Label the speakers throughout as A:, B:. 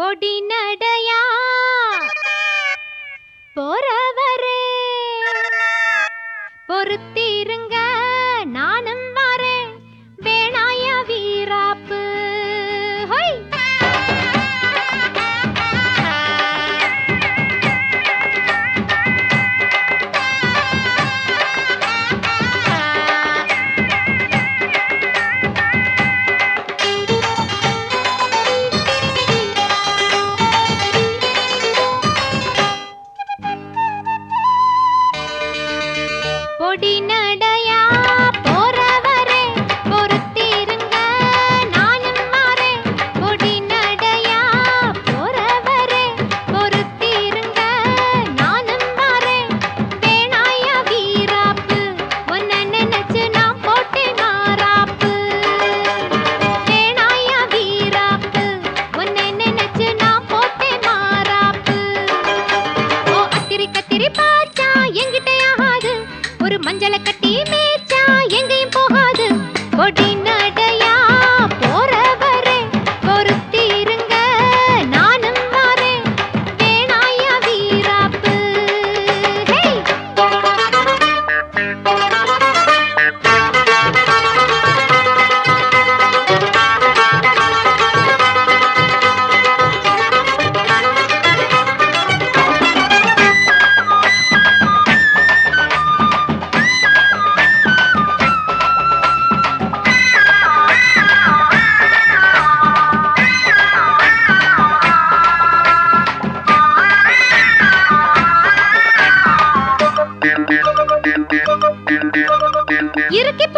A: பொடி நடையா? போறவரே பொறுத்திருங்க. டி ஒரு மஞ்சளை கட்டி மேய்ச்சா எங்கேயும் போகாது. பொடினா இருக்கு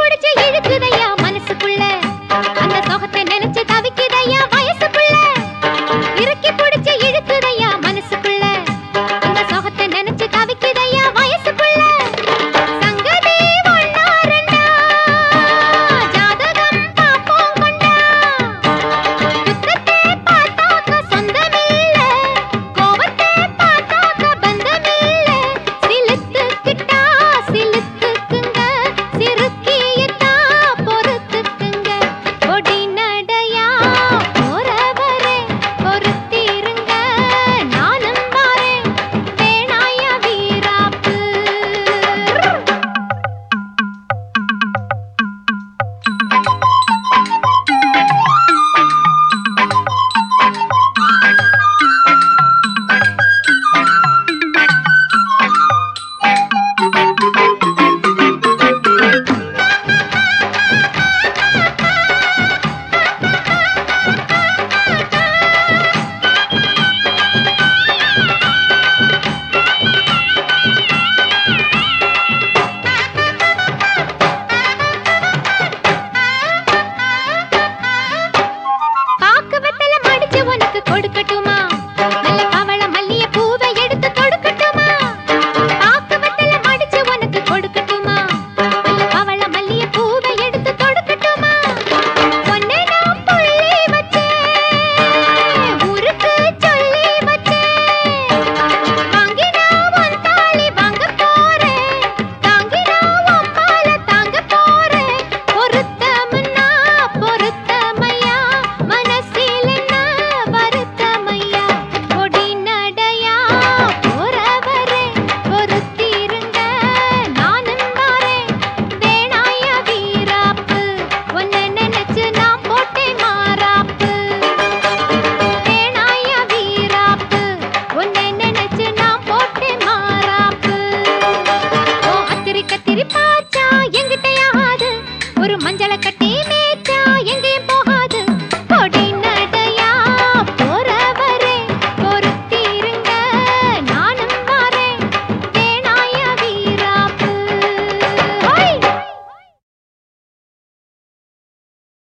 A: കൊടുക്കട്ടുമ மஞ்சள கட்ட